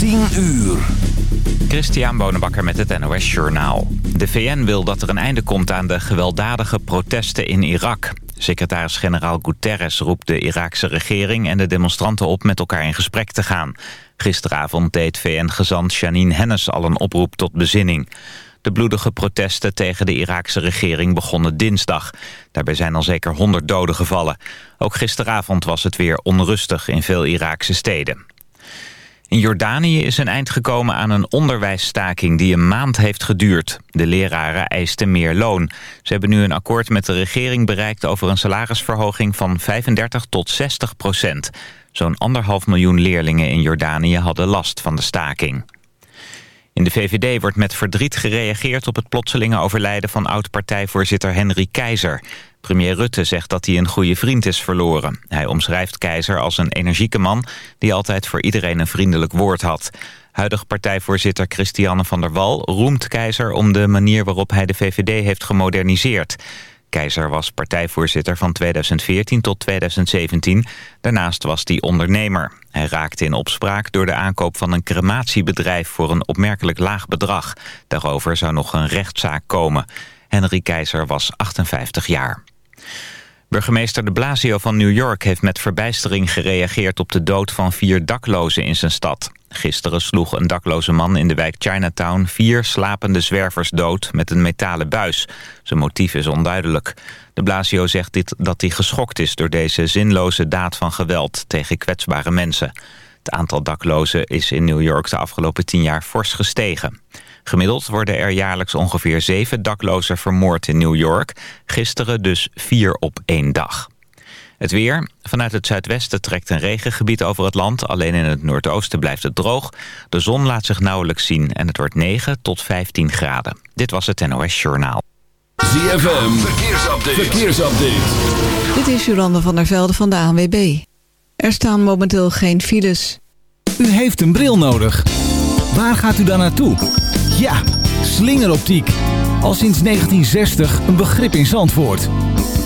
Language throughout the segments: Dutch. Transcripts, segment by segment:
10 uur. Christian Bonenbakker met het NOS Journaal. De VN wil dat er een einde komt aan de gewelddadige protesten in Irak. Secretaris-generaal Guterres roept de Iraakse regering en de demonstranten op met elkaar in gesprek te gaan. Gisteravond deed VN-gezant Janine Hennis al een oproep tot bezinning. De bloedige protesten tegen de Iraakse regering begonnen dinsdag. Daarbij zijn al zeker 100 doden gevallen. Ook gisteravond was het weer onrustig in veel Iraakse steden. In Jordanië is een eind gekomen aan een onderwijsstaking die een maand heeft geduurd. De leraren eisten meer loon. Ze hebben nu een akkoord met de regering bereikt over een salarisverhoging van 35 tot 60 procent. Zo'n anderhalf miljoen leerlingen in Jordanië hadden last van de staking. In de VVD wordt met verdriet gereageerd op het plotselinge overlijden van oud-partijvoorzitter Henry Keizer. Premier Rutte zegt dat hij een goede vriend is verloren. Hij omschrijft Keizer als een energieke man die altijd voor iedereen een vriendelijk woord had. Huidig partijvoorzitter Christiane van der Wal roemt Keizer om de manier waarop hij de VVD heeft gemoderniseerd. Keizer was partijvoorzitter van 2014 tot 2017. Daarnaast was hij ondernemer. Hij raakte in opspraak door de aankoop van een crematiebedrijf voor een opmerkelijk laag bedrag. Daarover zou nog een rechtszaak komen. Henry Keizer was 58 jaar. Burgemeester de Blasio van New York heeft met verbijstering gereageerd op de dood van vier daklozen in zijn stad. Gisteren sloeg een dakloze man in de wijk Chinatown vier slapende zwervers dood met een metalen buis. Zijn motief is onduidelijk. De Blasio zegt dit, dat hij geschokt is door deze zinloze daad van geweld tegen kwetsbare mensen. Het aantal daklozen is in New York de afgelopen tien jaar fors gestegen. Gemiddeld worden er jaarlijks ongeveer zeven daklozen vermoord in New York. Gisteren dus vier op één dag. Het weer. Vanuit het zuidwesten trekt een regengebied over het land. Alleen in het noordoosten blijft het droog. De zon laat zich nauwelijks zien en het wordt 9 tot 15 graden. Dit was het NOS Journaal. ZFM. Verkeersupdate. Verkeersupdate. Dit is Jolande van der Velde van de ANWB. Er staan momenteel geen files. U heeft een bril nodig. Waar gaat u dan naartoe? Ja, slingeroptiek. Al sinds 1960 een begrip in Zandvoort.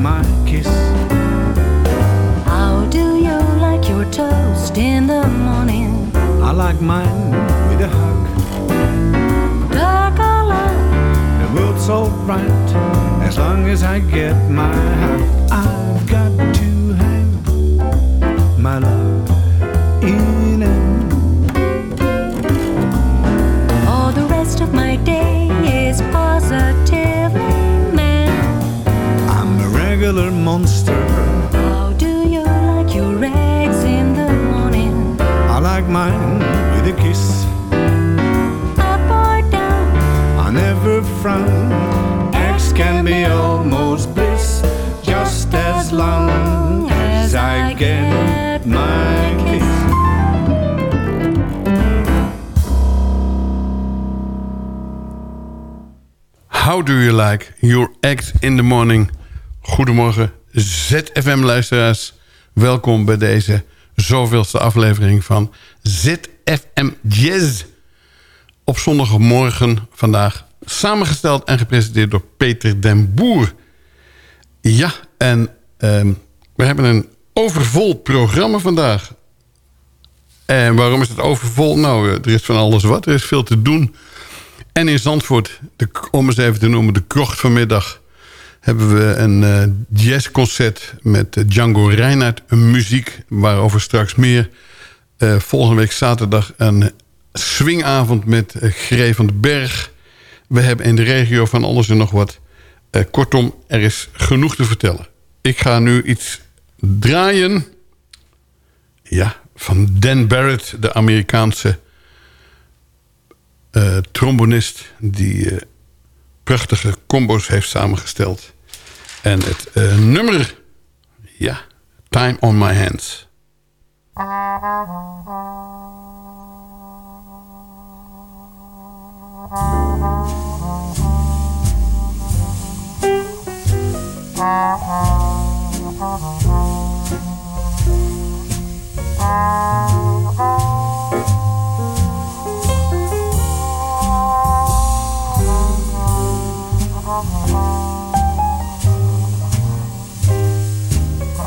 My kiss. How do you like your toast in the morning? I like mine with a hug. Dark or light? The world's alright as long as I get my hug. In the morning? Goedemorgen, ZFM-luisteraars. Welkom bij deze zoveelste aflevering van ZFM Jazz. Op zondagmorgen vandaag samengesteld en gepresenteerd door Peter den Boer. Ja, en ehm, we hebben een overvol programma vandaag. En waarom is het overvol? Nou, eh, er is van alles wat. Er is veel te doen. En in Zandvoort, de, om eens even te noemen, de krocht vanmiddag... hebben we een eh, jazzconcert met eh, Django Reinhardt. Een muziek, waarover straks meer. Eh, volgende week zaterdag een swingavond met uh, van den Berg. We hebben in de regio van alles en nog wat. Kortom, er is genoeg te vertellen. Ik ga nu iets draaien. Ja, van Dan Barrett, de Amerikaanse trombonist... die prachtige combo's heeft samengesteld. En het eh, nummer, ja, Time on My Hands.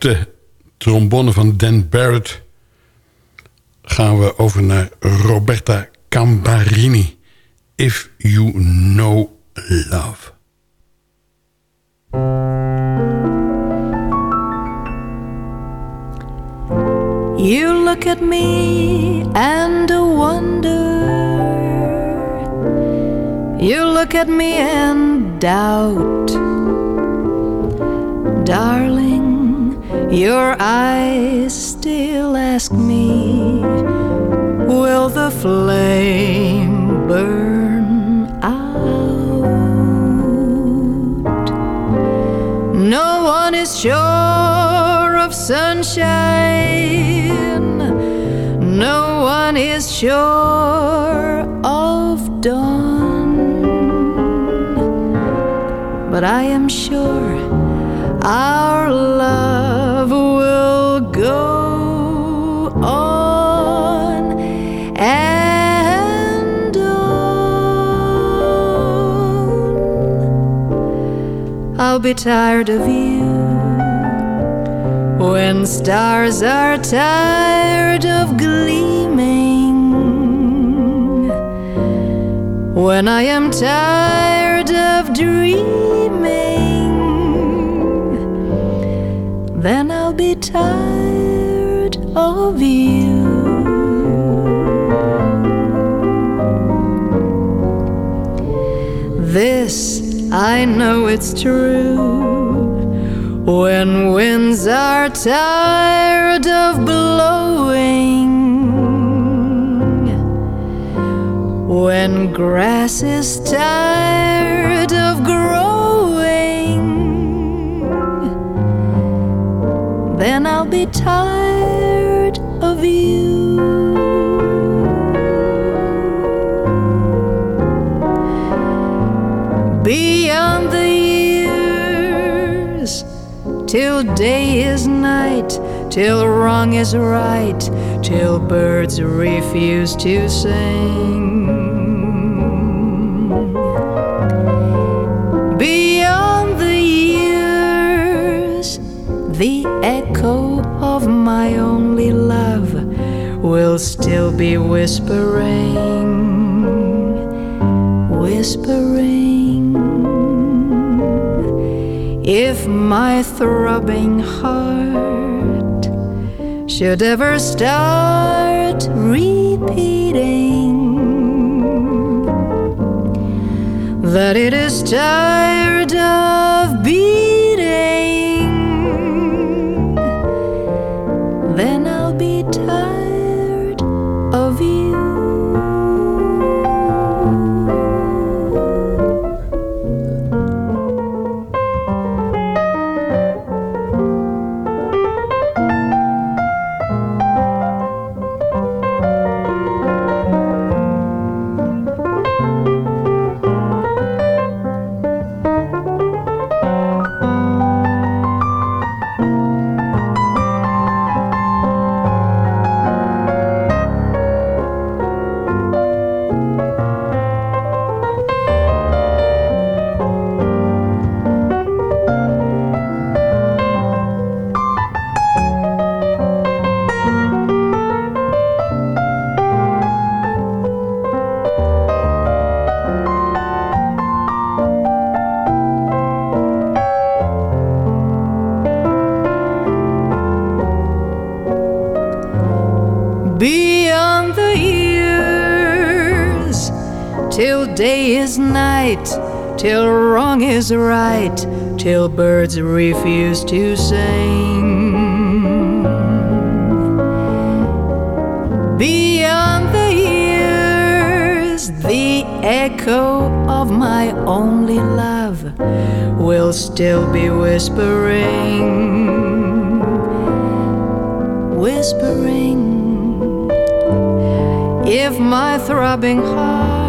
gestopte trombone van Dan Barrett... gaan we over naar Roberta Cambarini. If You Know Love. You look at me and wonder You look at me and doubt. Darling, your eyes still ask me Will the flame burn out? No one is sure of sunshine, no one is sure of dawn. But I am sure our love be tired of you when stars are tired of gleaming. When I am tired of dreaming, then I'll be tired of you. This I know it's true. When winds are tired of blowing, when grass is tired of growing, then I'll be tired of you. Beyond the years, till day is night, till wrong is right, till birds refuse to sing. Beyond the years, the echo of my only love will still be whispering, whispering. If my throbbing heart should ever start repeating that it is tired of beating, till day is night, till wrong is right, till birds refuse to sing. Beyond the years, the echo of my only love will still be whispering, whispering. If my throbbing heart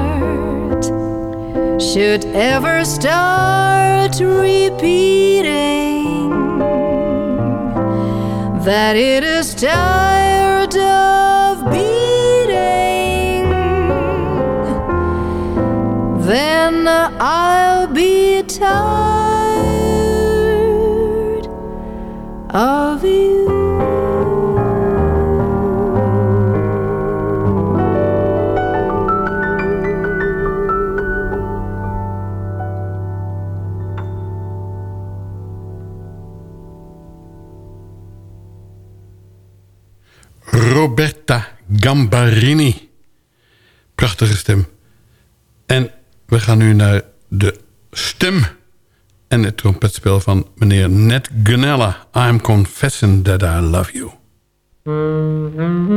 should ever start repeating that it is tired of beating, then I'll be tired of Roberta Gambarini. Prachtige stem. En we gaan nu naar de stem en het trompetspel van meneer Ned Gunella. I'm confessing that I love you. Mm-hmm.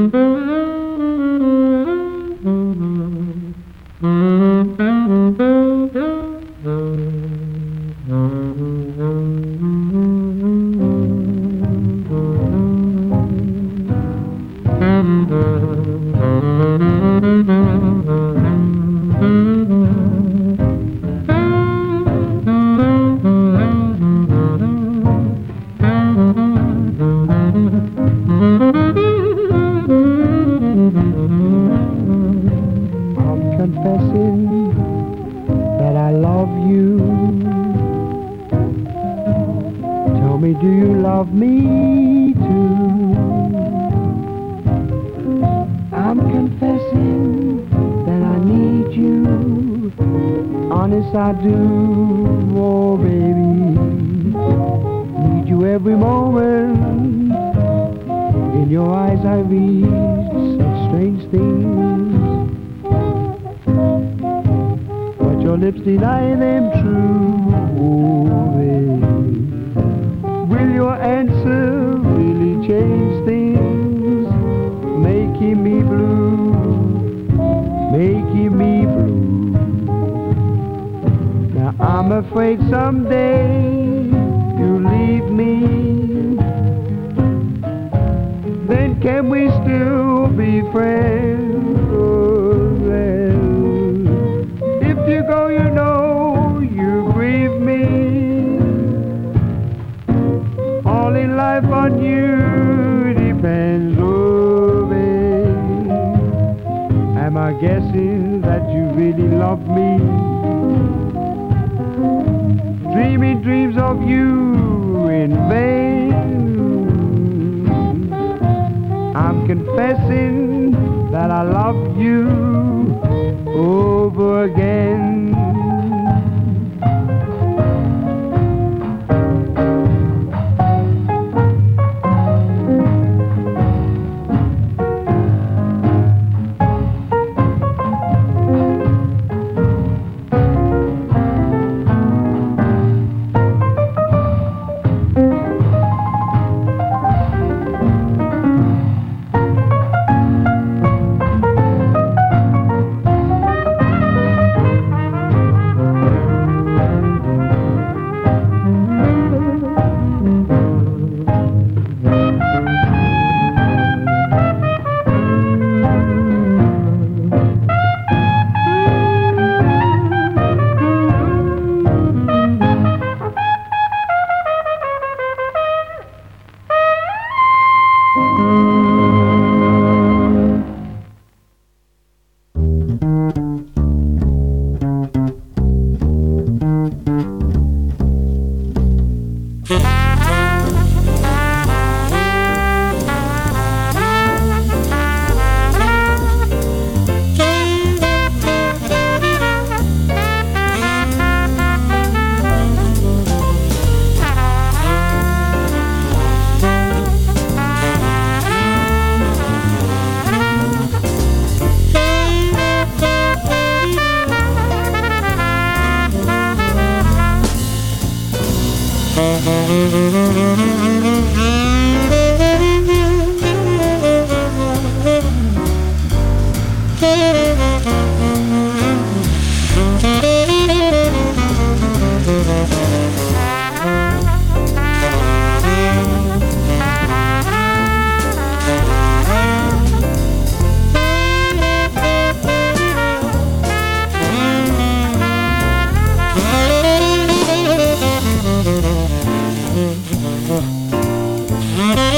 Mm-hmm.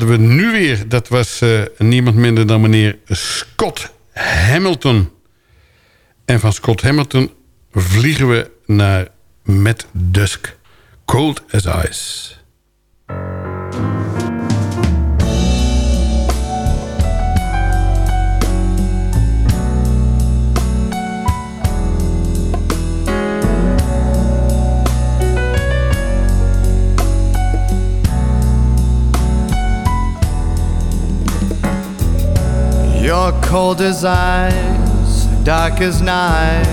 Hadden we nu weer? Dat was uh, niemand minder dan meneer Scott Hamilton. En van Scott Hamilton vliegen we naar Met Dusk. Cold as Ice. You're cold as ice, dark as night,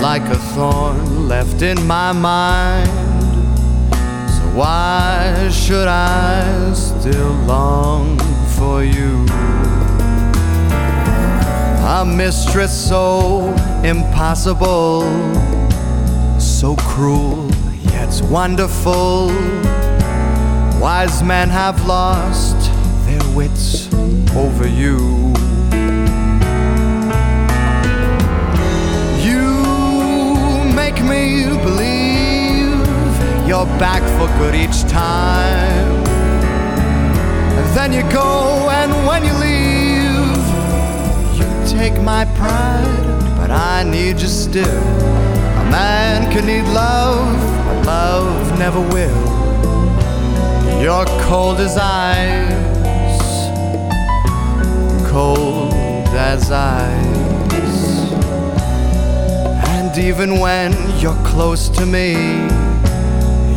like a thorn left in my mind. So why should I still long for you? A mistress so impossible, so cruel yet wonderful. Wise men have lost their wits over you. You make me believe you're back for good each time. And then you go, and when you leave, you take my pride, but I need you still. A man can need love, but love never will. You're cold as ice cold as ice. And even when you're close to me,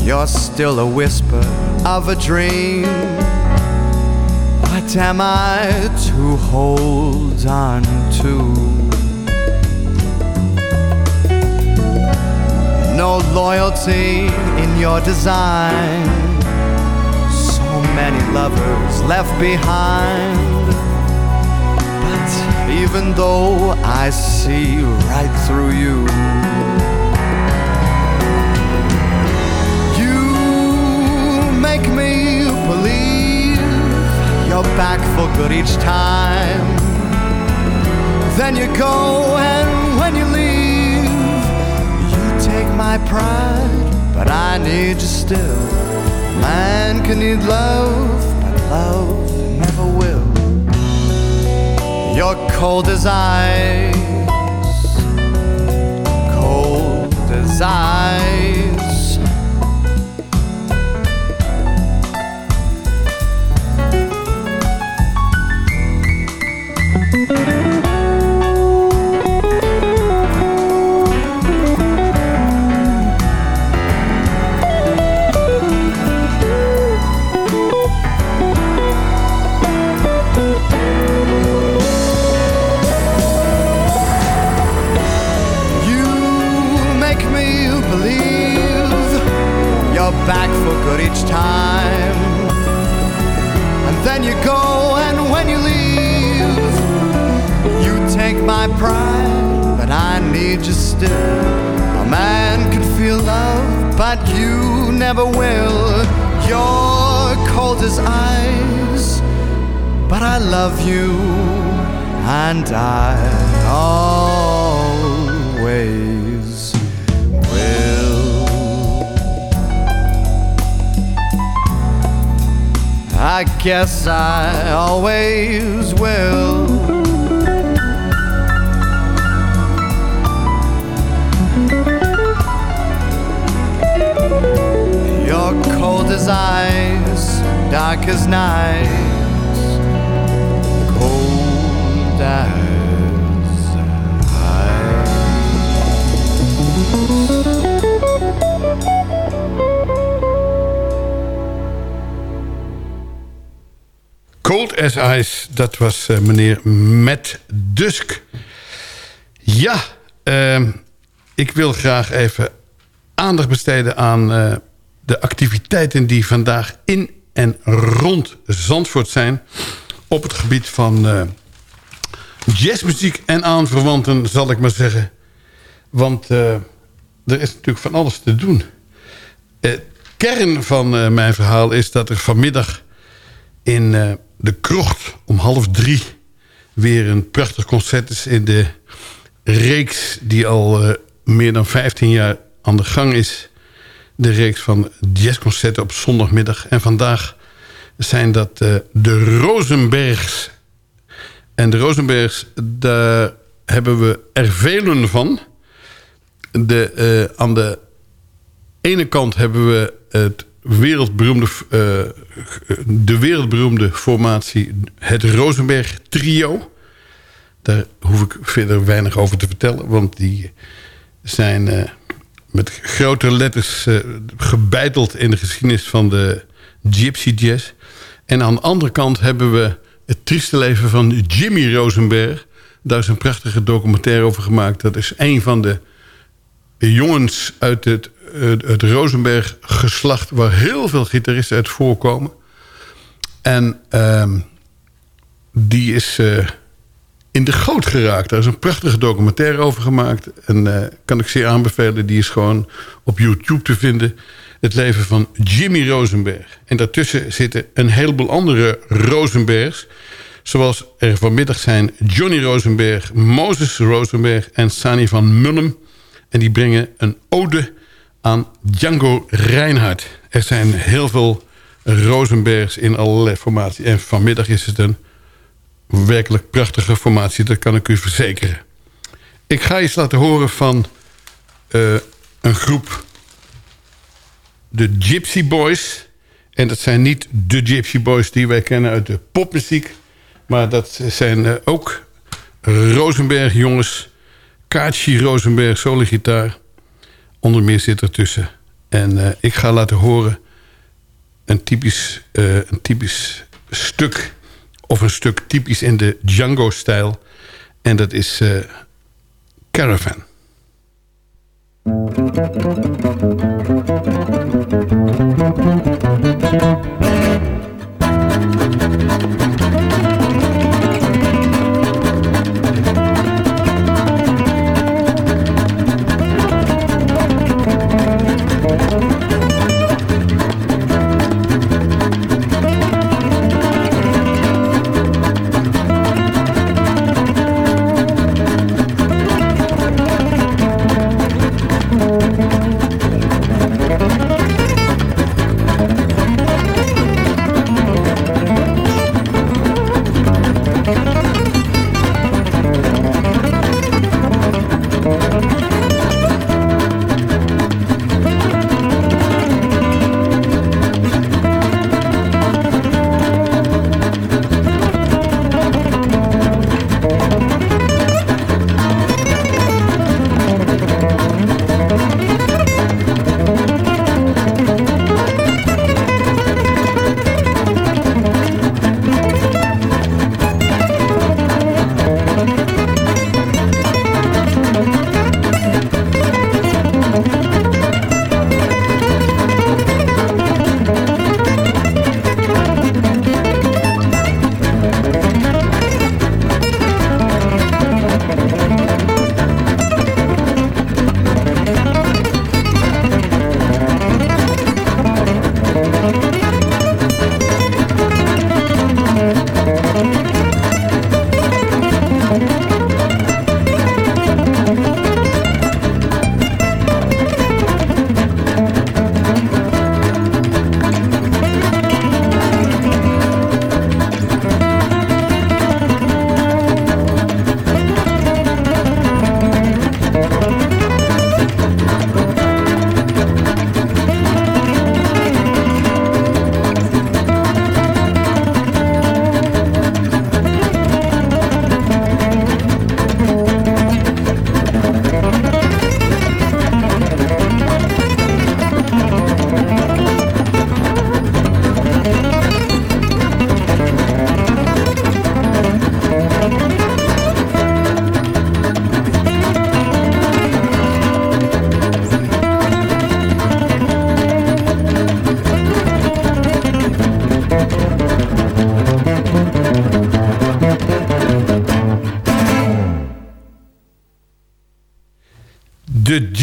you're still a whisper of a dream. What am I to hold on to? No loyalty in your design. So many lovers left behind even though I see right through you. You make me believe you're back for good each time. Then you go, and when you leave, you take my pride, but I need you still. Man can need love, but love cold as ice, cold as ice. Meneer Matt Dusk. Ja, ehm, ik wil graag even aandacht besteden aan eh, de activiteiten... die vandaag in en rond Zandvoort zijn... op het gebied van eh, jazzmuziek en aanverwanten, zal ik maar zeggen. Want er is natuurlijk van alles te doen. Kern van mijn verhaal is dat er vanmiddag in de krocht om half drie weer een prachtig concert is in de reeks die al uh, meer dan 15 jaar aan de gang is. de reeks van jazzconcerten op zondagmiddag. En vandaag zijn dat eh, de Rosenbergs. En de Rosenbergs, daar hebben we er velen van. De, eh, aan de ene kant hebben we het wereldberoemde, eh, de wereldberoemde formatie... het Rosenberg Trio. Daar hoef ik verder weinig over te vertellen... want die zijn eh, met grote letters uh, gebeiteld... in de geschiedenis van de gypsy jazz. En aan de andere kant hebben we het trieste leven van Jimmy Rosenberg. Daar is een prachtige documentaire over gemaakt. Dat is een van de jongens uit het, het, het Rosenberg geslacht... waar heel veel gitaristen uit voorkomen. En ehm, die is uh, in de goot geraakt. Daar is een prachtige documentaire over gemaakt. En uh, kan ik zeer aanbevelen. Die is gewoon op YouTube te vinden. Het leven van Jimmy Rosenberg. En daartussen zitten een heleboel andere Rosenbergs. Zoals er vanmiddag zijn Johnny Rosenberg, Moses Rosenberg en Sani van Mullum. En die brengen een ode aan Django Reinhardt. Er zijn heel veel Rosenbergs in allerlei formaties. En vanmiddag is het een werkelijk prachtige formatie. Dat kan ik u verzekeren. Ik ga eens laten horen van uh, een groep... de Gypsy Boys. En dat zijn niet de Gypsy Boys die wij kennen uit de popmuziek... maar dat zijn uh, ook Rosenberg jongens... Kaatje Rosenberg, sologitaar. Onder meer zit ertussen. En uh, ik ga laten horen een typisch, uh, een typisch stuk... of een stuk typisch in de Django-stijl. En dat is uh, Caravan.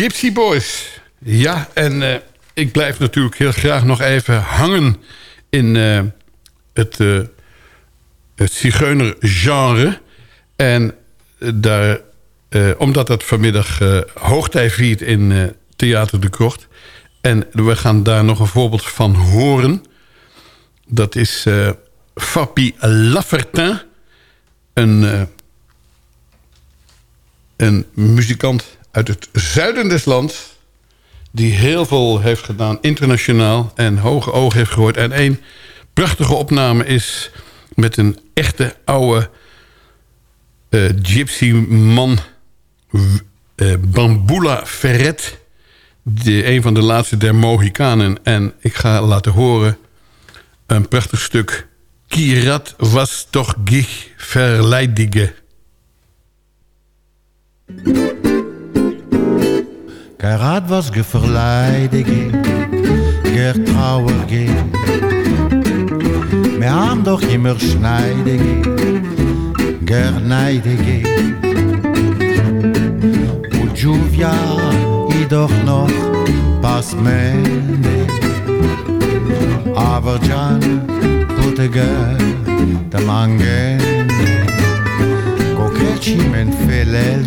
Gypsy Boys. Ja, en uh, ik blijf natuurlijk heel graag nog even hangen in uh, het, uh, het. En daar, omdat het vanmiddag hoogtij viert in Theater de Krocht... En we gaan daar nog een voorbeeld van horen. Dat is uh, Fabi Laffertin. Een, een muzikant uit het zuiden des lands... die heel veel heeft gedaan internationaal... en hoge ogen heeft gehoord. En één prachtige opname is met een echte oude uh, gypsy man... Bambula Ferret de, een van de laatste der Mohikanen. En ik ga laten horen een prachtig stuk. Kirat was toch gich verleidige. Karat was geverleidige, ger trauer ge. Doch immer schneidige, ger neidige. Und Juvia doch noch pas mene aber Jan putega da mangene Kokechi men felel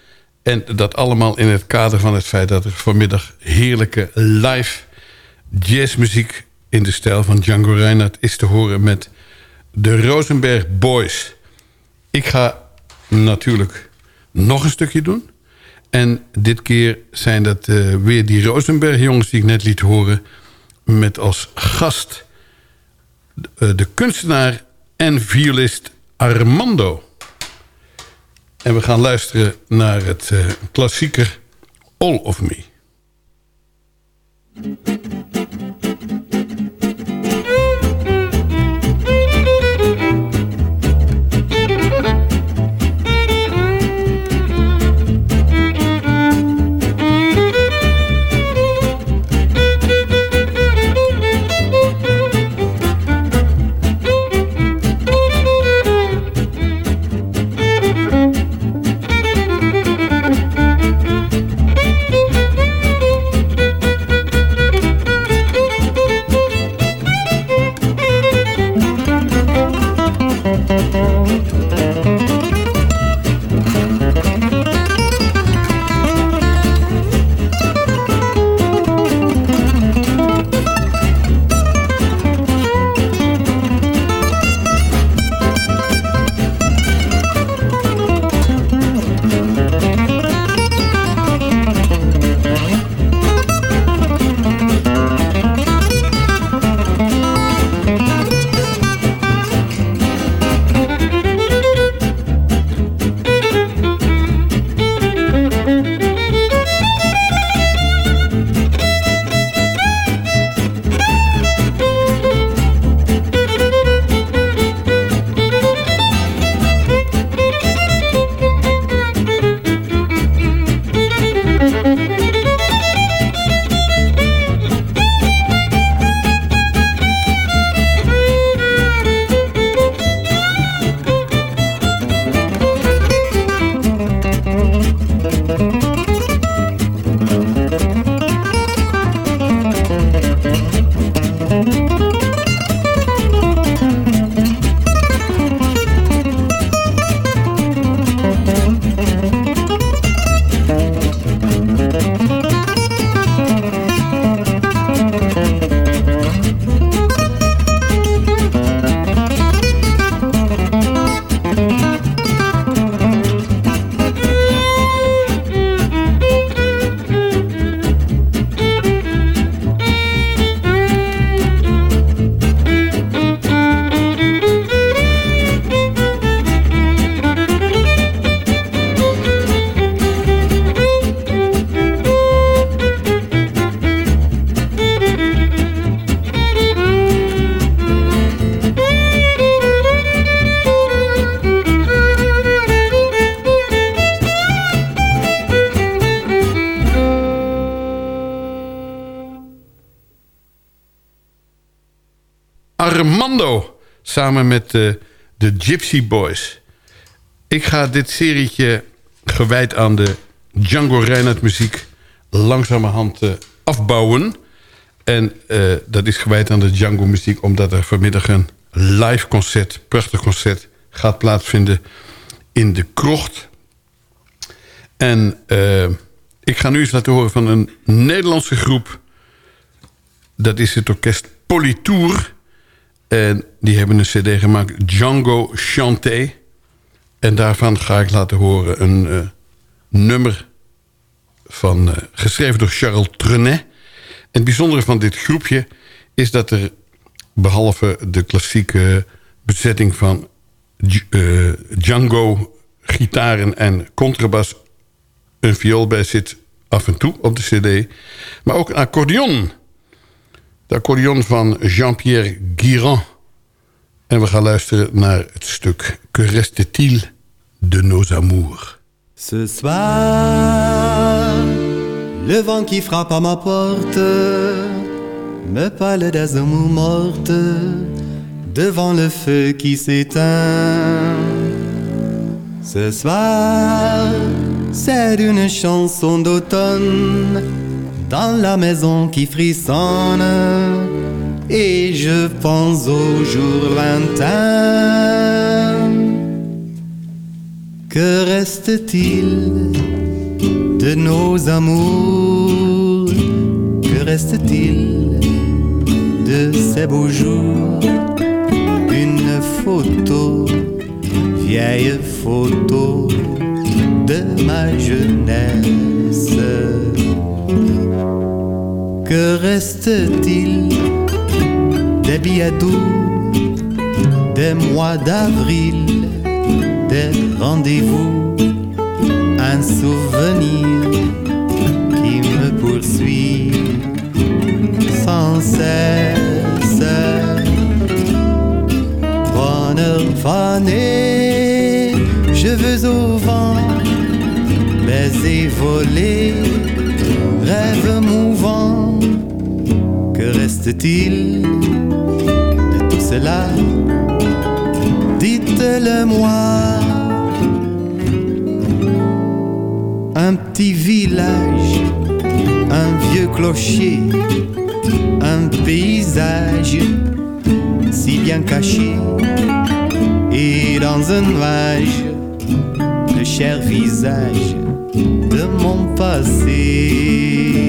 En dat allemaal in het kader van het feit dat er vanmiddag heerlijke live jazzmuziek in de stijl van Django Reinhardt is te horen met de Rosenberg Boys. Ik ga natuurlijk nog een stukje doen. En dit keer zijn dat uh, weer die Rosenberg jongens die ik net liet horen... met als gast uh, de kunstenaar en violist Armando. En we gaan luisteren naar het uh, klassieker All of Me. Armando. Samen met de, de Gypsy Boys. Ik ga dit serietje gewijd aan de Django Reinhardt muziek... langzamerhand uh, afbouwen. En uh, dat is gewijd aan de Django muziek... omdat er vanmiddag een live concert, prachtig concert... gaat plaatsvinden in de krocht. En ik ga nu eens laten horen van een Nederlandse groep. Dat is het orkest Politour... En die hebben een cd gemaakt, Django Chanté. En daarvan ga ik laten horen een uh, nummer... Van, uh, geschreven door Charles Trenet. En het bijzondere van dit groepje is dat er... behalve de klassieke bezetting van uh, Django... gitaren en contrabas... een viool bij zit af en toe op de cd. Maar ook een accordeon... De accordeon van Jean-Pierre Guirand. En we gaan luisteren naar het stuk Que reste-t-il de nos amours. Ce soir, le vent qui frappe à ma porte me parle des amours mortes devant le feu qui s'éteint. Ce soir, c'est une chanson d'automne dans la maison qui frissonne. Et je pense au jour lointain. Que reste-t-il de nos amours? Que reste-t-il de ces beaux jours? Une photo, vieille photo de ma jeunesse reste-t-il des billets doux, des mois d'avril, des rendez-vous un souvenir qui me poursuit sans cesse. Bonheur fané, cheveux au vent, baiser volé, rêve mouvant. Reste-t-il de tout cela Dites-le moi. Un petit village, un vieux clocher, un paysage si bien caché et dans un nuage le cher visage de mon passé.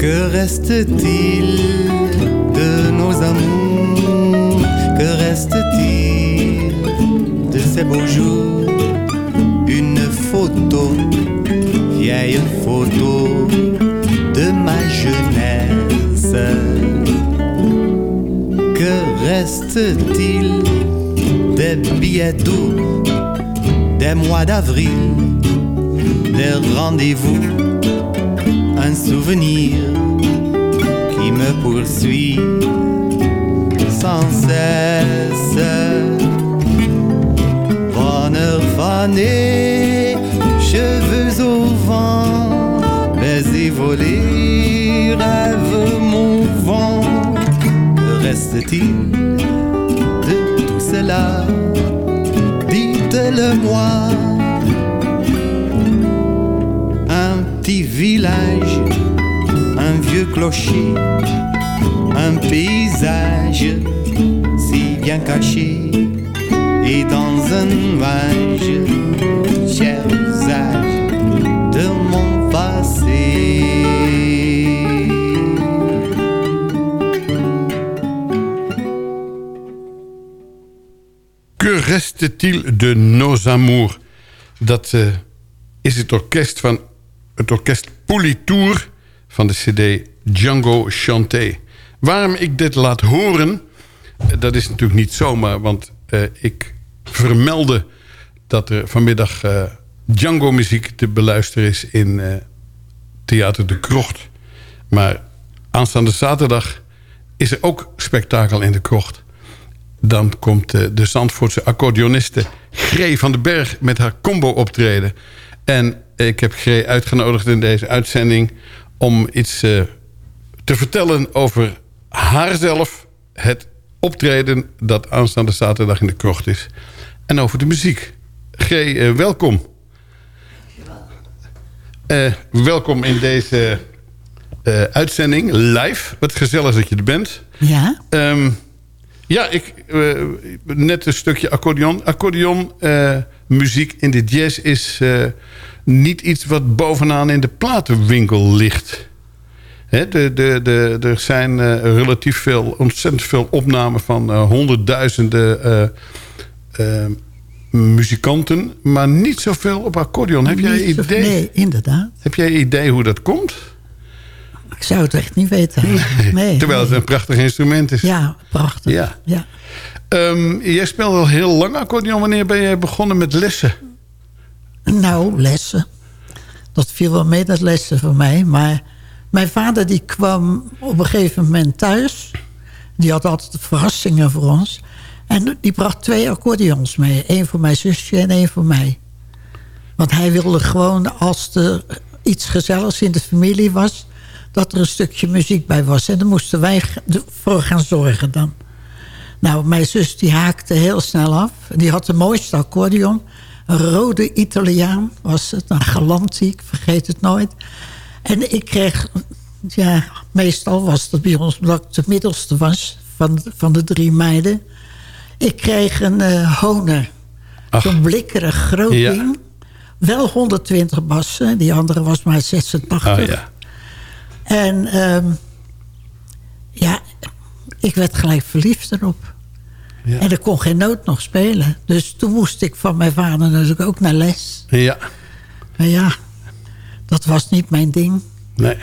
Que reste-t-il de nos amours? Que reste-t-il de ces beaux jours? Une photo, vieille photo de ma jeunesse. Que reste-t-il des billets doux Des mois d'avril Des rendez-vous un souvenir qui me poursuit sans cesse. Bonheur fané, cheveux au vent, baisers volés, rêve mouvant. Que reste-t-il de tout cela? Dites-le village, un vieux clocher, un paysage si bien caché, et dans un nuage, cher usage de mon passé. Que reste-t-il de nos amours? Dat eh, is het orkest van het orkest Politour van de cd Django Chanté. Waarom ik dit laat horen dat is natuurlijk niet zomaar, want eh, ik vermelde dat er vanmiddag eh, Django-muziek te beluisteren is in eh, Theater de Krocht. Maar aanstaande zaterdag is er ook spektakel in de Krocht. Dan komt de Zandvoortse accordeoniste Gree van den Berg met haar combo optreden. En ik heb Gree uitgenodigd in deze uitzending om iets eh, te vertellen over haarzelf. Het optreden dat aanstaande zaterdag in de krocht is. En over de muziek. G, eh, welkom. Eh, welkom in deze uitzending, live. Wat gezellig dat je er bent. Ja. Ehm, ja, ik, net een stukje accordeon. Accordeon muziek in de jazz is eh, niet iets wat bovenaan in de platenwinkel ligt. Hè, de, de, de, er zijn eh, relatief veel, ontzettend veel opnamen van eh, honderdduizenden muzikanten, maar niet zoveel op accordeon. Heb jij Niet idee? Nee, inderdaad. Heb jij idee hoe dat komt? Ik zou het echt niet weten. Nee. Terwijl het een prachtig instrument is. Ja, prachtig. Ja. Ja. Ehm, jij speelt al heel lang accordeon. Wanneer ben jij begonnen met lessen? Nou, lessen. Dat viel wel mee, dat lessen voor mij. Maar mijn vader die kwam op een gegeven moment thuis. Die had altijd verrassingen voor ons. En die bracht twee accordeons mee. Eén voor mijn zusje en één voor mij. Want hij wilde gewoon, als er iets gezelligs in de familie was... dat er een stukje muziek bij was. En daar moesten wij voor gaan zorgen dan. Nou, mijn zus die haakte heel snel af. Die had de mooiste accordeon. Een rode Italiaan was het. Een Galanti, ik vergeet het nooit. En ik kreeg... Ja, meestal was dat bij ons omdat ik de middelste was... van, van de drie meiden. Ik kreeg een eh honer. Zo'n blikkerig groot Ja. ding. Wel 120 bassen. Die andere was maar 86. Oh ja. En ehm, ja, ik werd gelijk verliefd erop. En ik kon geen noot nog spelen. Dus toen moest ik van mijn vader natuurlijk ook naar les. Ja. Maar ja, dat was niet mijn ding. Nee.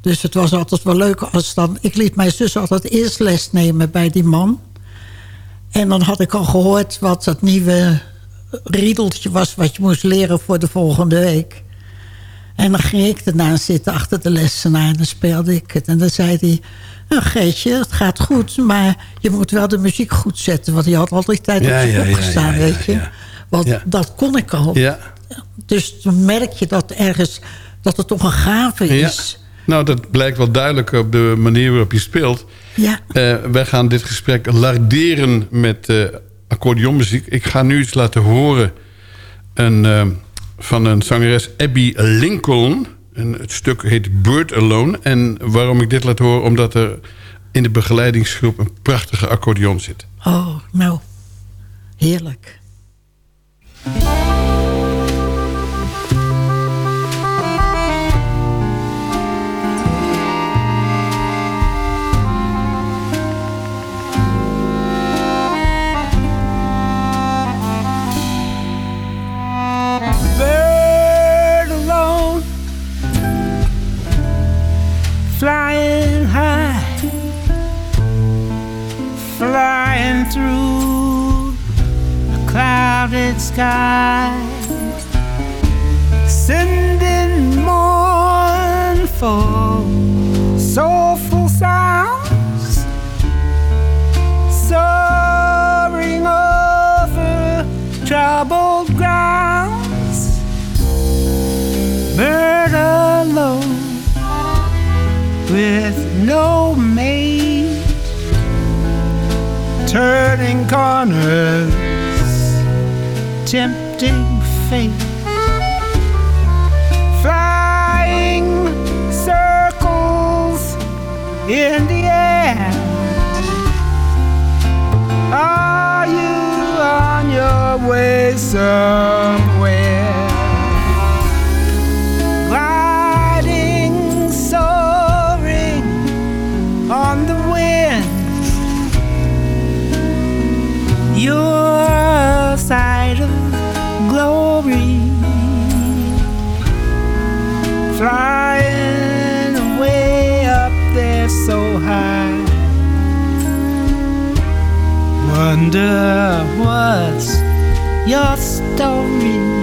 Dus het was altijd wel leuk als dan... Ik liet mijn zus altijd eerst les nemen bij die man. En dan had ik al gehoord wat dat nieuwe riedeltje was... wat je moest leren voor de volgende week. En dan ging ik ernaar zitten achter de lessenaar en dan speelde ik het. En dan zei hij... Nou, Geetje, het gaat goed, maar je moet wel de muziek goed zetten. Want hij had altijd tijd op Ja, zijn ja, kop gestaan, weet je. Want dat kon ik al. Ja. Dus dan merk je dat ergens... dat het toch een gave is. Nou, dat blijkt wel duidelijk op de manier waarop je speelt. Ja. Eh, wij gaan dit gesprek larderen met eh accordeonmuziek. Ik ga nu iets laten horen een, eh, van een zangeres Abby Lincoln. En het stuk heet Bird Alone. En waarom ik dit laat horen? Omdat er in de begeleidingsgroep een prachtige accordeon zit. Oh, nou, heerlijk. Flying through a clouded sky, sending mournful, soulful sounds, soaring corners, tempting fate, flying circles in the air. Are you on your way somewhere? Wonder what's your story.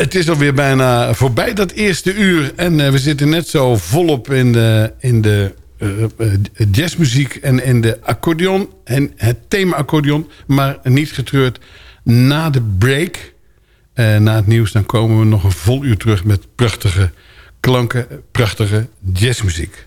Het is alweer bijna voorbij dat eerste uur. En eh, we zitten net zo volop in de, in de eh, eh, jazzmuziek en in de accordeon. En het thema accordeon, maar niet getreurd. Na de break, na het nieuws, dan komen we nog een vol uur terug... met prachtige klanken, prachtige jazzmuziek.